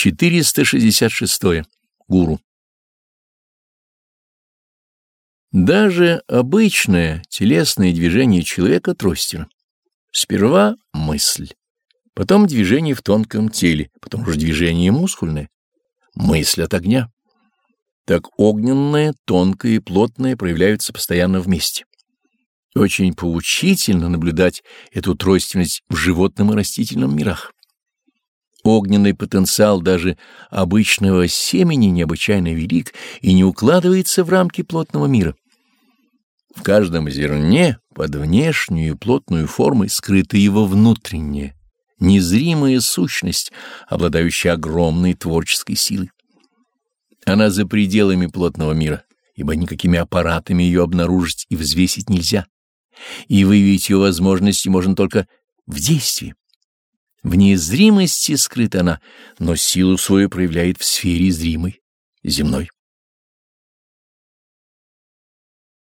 466. Гуру. Даже обычное телесное движение человека тростина. Сперва мысль, потом движение в тонком теле, потом уже движение мускульное, мысль от огня. Так огненное, тонкое и плотное проявляются постоянно вместе. Очень поучительно наблюдать эту тройственность в животном и растительном мирах. Огненный потенциал даже обычного семени необычайно велик и не укладывается в рамки плотного мира. В каждом зерне под внешнюю плотную формой скрыта его внутренняя, незримая сущность, обладающая огромной творческой силой. Она за пределами плотного мира, ибо никакими аппаратами ее обнаружить и взвесить нельзя, и выявить ее возможности можно только в действии. В незримости скрыта она, но силу свою проявляет в сфере зримой, земной.